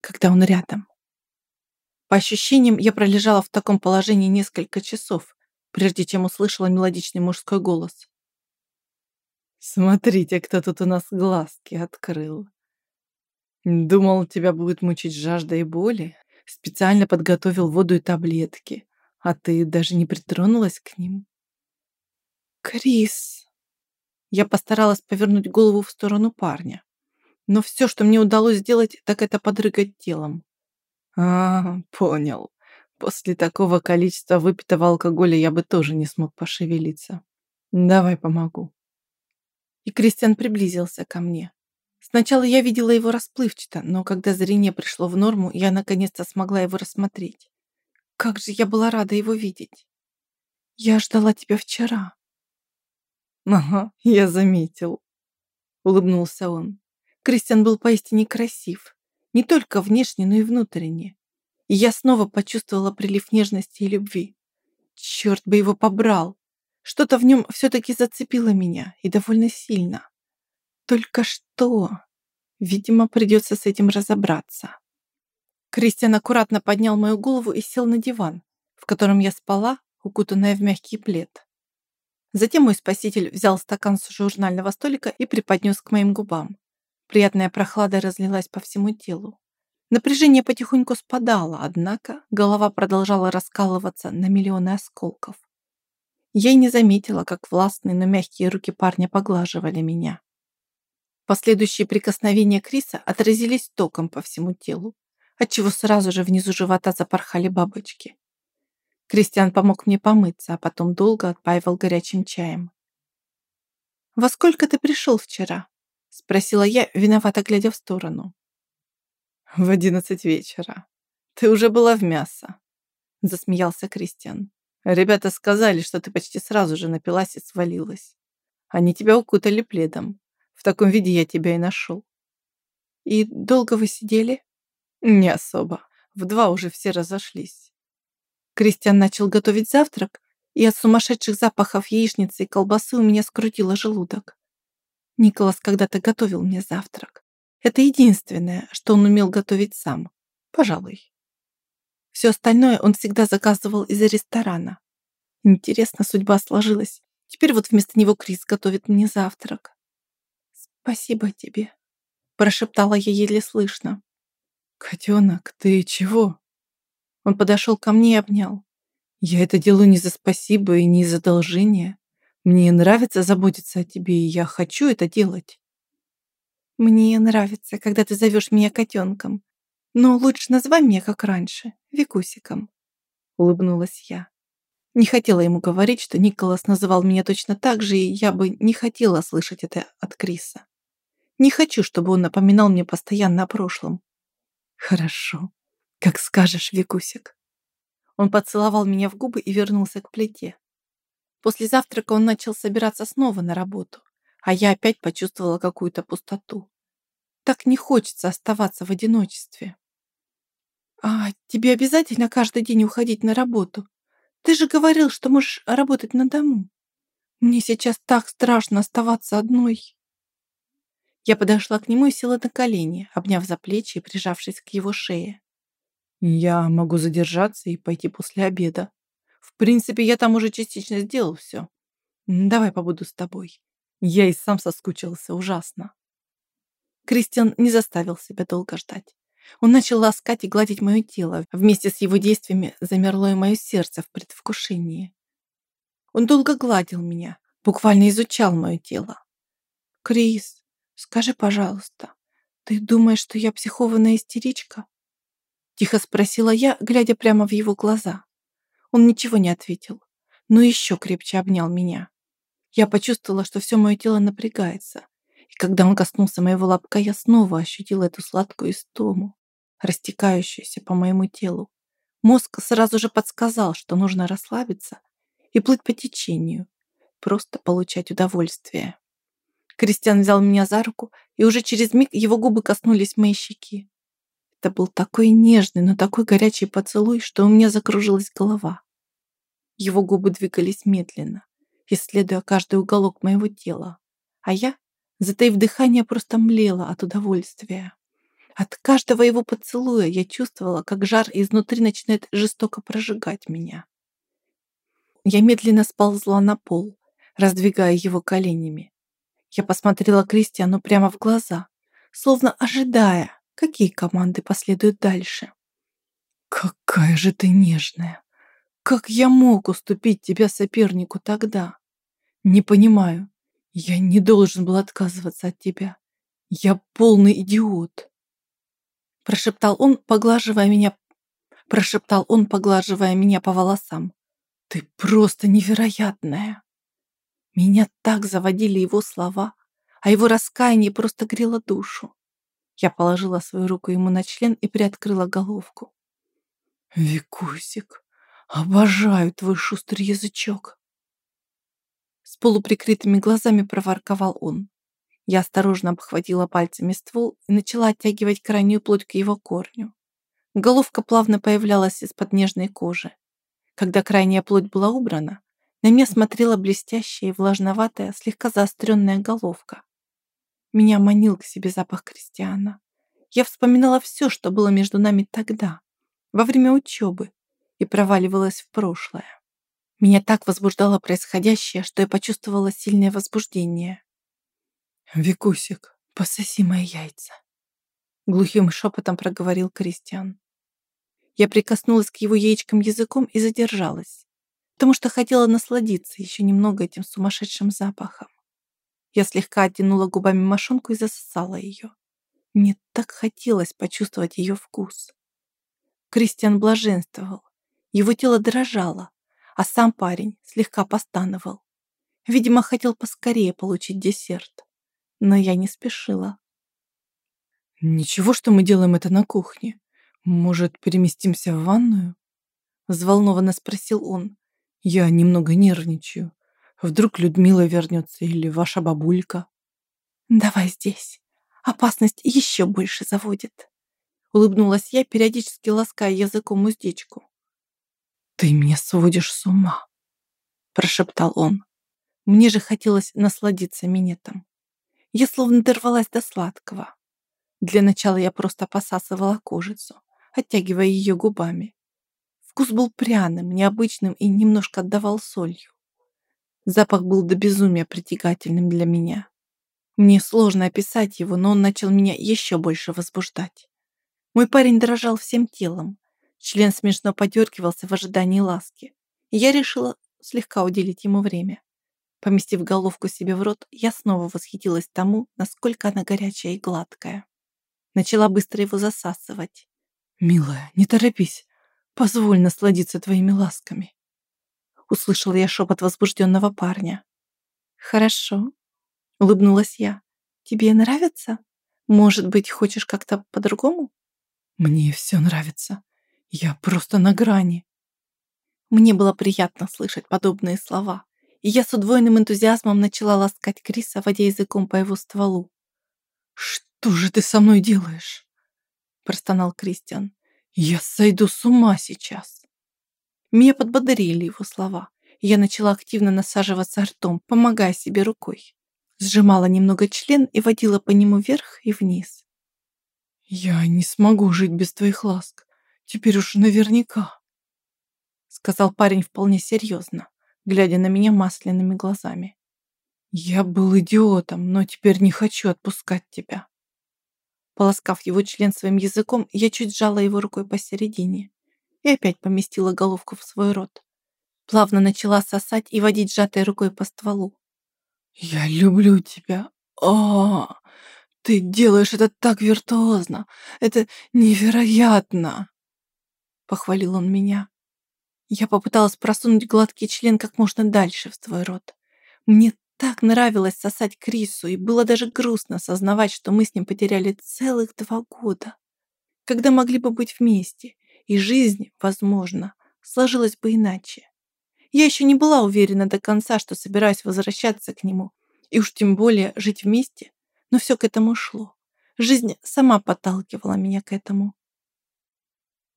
когда он рядом. По ощущениям, я пролежала в таком положении несколько часов, прежде чем услышала мелодичный мужской голос. «Смотрите, кто тут у нас глазки открыл. Думал, тебя будет мучить жажда и боли. Специально подготовил воду и таблетки, а ты даже не притронулась к ним». «Крис!» Я постаралась повернуть голову в сторону парня. Но все, что мне удалось сделать, так это подрыгать телом. А, понял. После такого количества выпитого алкоголя я бы тоже не смог пошевелиться. Давай помогу. И Кристиан приблизился ко мне. Сначала я видела его расплывчато, но когда зрение пришло в норму, я наконец-то смогла его рассмотреть. Как же я была рада его видеть. Я ждала тебя вчера. Ага, я заметил. Улыбнулся он. Кристиан был поистине красив. Не только внешне, но и внутренне. И я снова почувствовала прилив нежности и любви. Черт бы его побрал. Что-то в нем все-таки зацепило меня, и довольно сильно. Только что? Видимо, придется с этим разобраться. Кристиан аккуратно поднял мою голову и сел на диван, в котором я спала, укутанная в мягкий плед. Затем мой спаситель взял стакан с журнального столика и преподнес к моим губам. Приятная прохлада разлилась по всему телу. Напряжение потихоньку спадало, однако голова продолжала раскалываться на миллионы осколков. Я и не заметила, как властные, но мягкие руки парня поглаживали меня. Последующие прикосновения Криса отразились током по всему телу, отчего сразу же внизу живота запорхали бабочки. Кристиан помог мне помыться, а потом долго отпаивал горячим чаем. «Во сколько ты пришел вчера?» Спросила я, виновато глядя в сторону. В одиннадцать вечера. Ты уже была в мясо. Засмеялся Кристиан. Ребята сказали, что ты почти сразу же напилась и свалилась. Они тебя укутали пледом. В таком виде я тебя и нашел. И долго вы сидели? Не особо. В два уже все разошлись. Кристиан начал готовить завтрак, и от сумасшедших запахов яичницы и колбасы у меня скрутило желудок. Николас когда-то готовил мне завтрак. Это единственное, что он умел готовить сам. Пожалуй. Все остальное он всегда заказывал из ресторана. Интересно, судьба сложилась. Теперь вот вместо него Крис готовит мне завтрак. «Спасибо тебе», – прошептала я еле слышно. «Котенок, ты чего?» Он подошел ко мне и обнял. «Я это делаю не за спасибо и не из одолжения. Мне нравится заботиться о тебе, и я хочу это делать. Мне нравится, когда ты зовешь меня котенком. Но лучше называй меня, как раньше, Викусиком. Улыбнулась я. Не хотела ему говорить, что Николас называл меня точно так же, и я бы не хотела слышать это от Криса. Не хочу, чтобы он напоминал мне постоянно о прошлом. Хорошо. Как скажешь, Викусик. Он поцеловал меня в губы и вернулся к плите. После завтрака он начал собираться снова на работу, а я опять почувствовала какую-то пустоту. Так не хочется оставаться в одиночестве. «А тебе обязательно каждый день уходить на работу? Ты же говорил, что можешь работать на дому. Мне сейчас так страшно оставаться одной». Я подошла к нему и села на колени, обняв за плечи и прижавшись к его шее. «Я могу задержаться и пойти после обеда», в принципе, я там уже частично сделал все. Давай побуду с тобой. Я и сам соскучился ужасно. Кристиан не заставил себя долго ждать. Он начал ласкать и гладить мое тело. Вместе с его действиями замерло и мое сердце в предвкушении. Он долго гладил меня, буквально изучал мое тело. «Крис, скажи, пожалуйста, ты думаешь, что я психованная истеричка?» Тихо спросила я, глядя прямо в его глаза. Он ничего не ответил, но еще крепче обнял меня. Я почувствовала, что все мое тело напрягается, и когда он коснулся моего лобка, я снова ощутила эту сладкую истому, растекающуюся по моему телу. Мозг сразу же подсказал, что нужно расслабиться и плыть по течению, просто получать удовольствие. Кристиан взял меня за руку, и уже через миг его губы коснулись моей щеки. Это был такой нежный, но такой горячий поцелуй, что у меня закружилась голова. Его губы двигались медленно, исследуя каждый уголок моего тела, а я, затаив дыхание, просто млела от удовольствия. От каждого его поцелуя я чувствовала, как жар изнутри начинает жестоко прожигать меня. Я медленно сползла на пол, раздвигая его коленями. Я посмотрела Кристиану прямо в глаза, словно ожидая, какие команды последуют дальше. «Какая же ты нежная! Как я мог уступить тебя сопернику тогда? Не понимаю. Я не должен был отказываться от тебя. Я полный идиот!» Прошептал он, поглаживая меня, прошептал он, поглаживая меня по волосам. «Ты просто невероятная!» Меня так заводили его слова, а его раскаяние просто грело душу. Я положила свою руку ему на член и приоткрыла головку. «Викусик, обожаю твой шустрый язычок!» С полуприкрытыми глазами проворковал он. Я осторожно обхватила пальцами ствол и начала оттягивать крайнюю плоть к его корню. Головка плавно появлялась из-под нежной кожи. Когда крайняя плоть была убрана, на меня смотрела блестящая и влажноватая, слегка заостренная головка. Меня манил к себе запах Кристиана. Я вспоминала все, что было между нами тогда, во время учебы, и проваливалась в прошлое. Меня так возбуждало происходящее, что я почувствовала сильное возбуждение. «Викусик, пососи мои яйца», — глухим шепотом проговорил Кристиан. Я прикоснулась к его яичкам языком и задержалась потому что хотела насладиться еще немного этим сумасшедшим запахом. Я слегка оттянула губами мошонку и засосала ее. Мне так хотелось почувствовать ее вкус. Кристиан блаженствовал. Его тело дрожало, а сам парень слегка постановал. Видимо, хотел поскорее получить десерт. Но я не спешила. «Ничего, что мы делаем это на кухне. Может, переместимся в ванную?» Взволнованно спросил он, я немного нервничаю. Вдруг Людмила вернется или ваша бабулька. Давай здесь. Опасность еще больше заводит. Улыбнулась я, периодически лаская языком уздечку. Ты меня сводишь с ума, прошептал он. Мне же хотелось насладиться минетом. Я словно дорвалась до сладкого. Для начала я просто посасывала кожицу, оттягивая ее губами. Вкус был пряным, необычным и немножко отдавал солью. Запах был до безумия притягательным для меня. Мне сложно описать его, но он начал меня еще больше возбуждать. Мой парень дрожал всем телом. Член смешно подергивался в ожидании ласки. Я решила слегка уделить ему время. Поместив головку себе в рот, я снова восхитилась тому, насколько она горячая и гладкая. Начала быстро его засасывать. «Милая, не торопись. Позволь насладиться твоими ласками. Услышала я шепот возбужденного парня. Хорошо, улыбнулась я. Тебе нравится? Может быть, хочешь как-то по-другому? Мне все нравится. Я просто на грани. Мне было приятно слышать подобные слова, и я с удвоенным энтузиазмом начала ласкать Криса, водя языком по его стволу. «Что же ты со мной делаешь?» простонал Кристиан. Я сойду с ума сейчас. Меня подбодрили его слова. Я начала активно насаживаться ртом, помогая себе рукой. Сжимала немного член и водила по нему вверх и вниз. «Я не смогу жить без твоих ласк. Теперь уж наверняка», сказал парень вполне серьезно, глядя на меня масляными глазами. «Я был идиотом, но теперь не хочу отпускать тебя. Полоскав его член своим языком, я чуть сжала его рукой посередине и опять поместила головку в свой рот. Плавно начала сосать и водить сжатой рукой по стволу. «Я люблю тебя. О, ты делаешь это так виртуозно. Это невероятно!» Похвалил он меня. Я попыталась просунуть гладкий член как можно дальше в свой рот. Мне так нравилось сосать Крису, и было даже грустно осознавать, что мы с ним потеряли целых два года, когда могли бы быть вместе, и жизнь, возможно, сложилась бы иначе. Я еще не была уверена до конца, что собираюсь возвращаться к нему, и уж тем более жить вместе, но все к этому шло. Жизнь сама подталкивала меня к этому.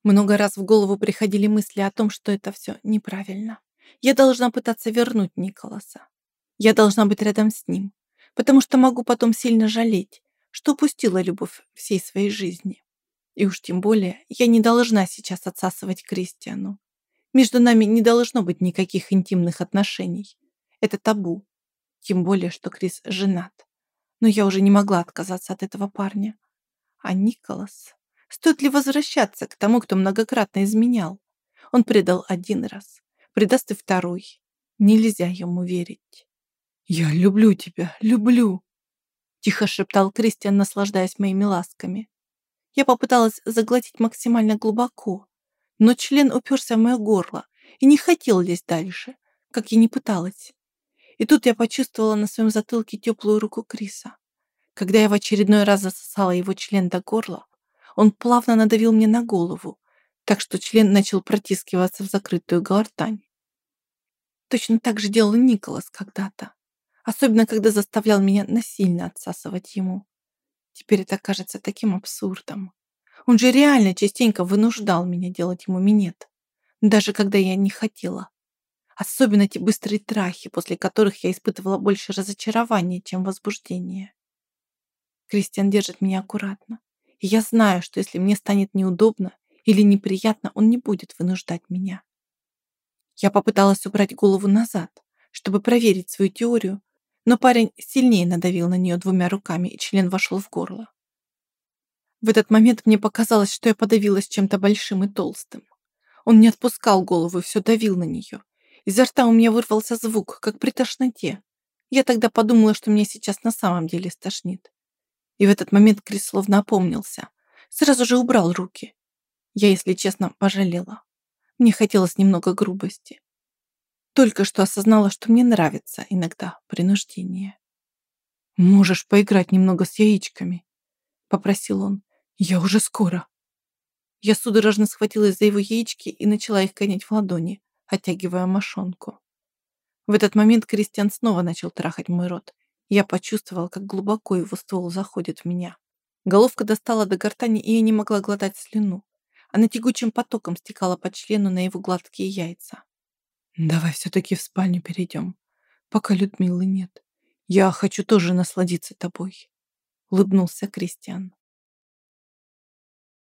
Много раз в голову приходили мысли о том, что это все неправильно. Я должна пытаться вернуть Николаса. Я должна быть рядом с ним, потому что могу потом сильно жалеть, что упустила любовь всей своей жизни. И уж тем более я не должна сейчас отсасывать Кристиану. Между нами не должно быть никаких интимных отношений. Это табу. Тем более, что Крис женат. Но я уже не могла отказаться от этого парня. А Николас... Стоит ли возвращаться к тому, кто многократно изменял? Он предал один раз, предаст и второй. Нельзя ему верить. «Я люблю тебя, люблю!» Тихо шептал Кристиан, наслаждаясь моими ласками. Я попыталась заглотить максимально глубоко, но член уперся в мое горло и не хотел лезть дальше, как я не пыталась. И тут я почувствовала на своем затылке теплую руку Криса. Когда я в очередной раз засосала его член до горла, он плавно надавил мне на голову, так что член начал протискиваться в закрытую гортань. Точно так же делал Николас когда-то, особенно когда заставлял меня насильно отсасывать ему. Теперь это кажется таким абсурдом. Он же реально частенько вынуждал меня делать ему минет, даже когда я не хотела. Особенно те быстрые трахи, после которых я испытывала больше разочарования, чем возбуждения. Кристиан держит меня аккуратно, и я знаю, что если мне станет неудобно или неприятно, он не будет вынуждать меня. Я попыталась убрать голову назад, чтобы проверить свою теорию, но парень сильнее надавил на нее двумя руками, и член вошел в горло. В этот момент мне показалось, что я подавилась чем-то большим и толстым. Он не отпускал голову и все давил на нее. Изо рта у меня вырвался звук, как при тошноте. Я тогда подумала, что меня сейчас на самом деле стошнит. И в этот момент Крис словно опомнился. Сразу же убрал руки. Я, если честно, пожалела. Мне хотелось немного грубости. Только что осознала, что мне нравится иногда принуждение. «Можешь поиграть немного с яичками», — попросил он. «Я уже скоро». Я судорожно схватилась за его яички и начала их гонять в ладони, оттягивая мошонку. В этот момент Кристиан снова начал трахать мой рот, я почувствовала, как глубоко его ствол заходит в меня. Головка достала до гортани, и я не могла глотать слюну. Она тягучим потоком стекала по члену на его гладкие яйца. «Давай все-таки в спальню перейдем, пока Людмилы нет. Я хочу тоже насладиться тобой», — улыбнулся Кристиан.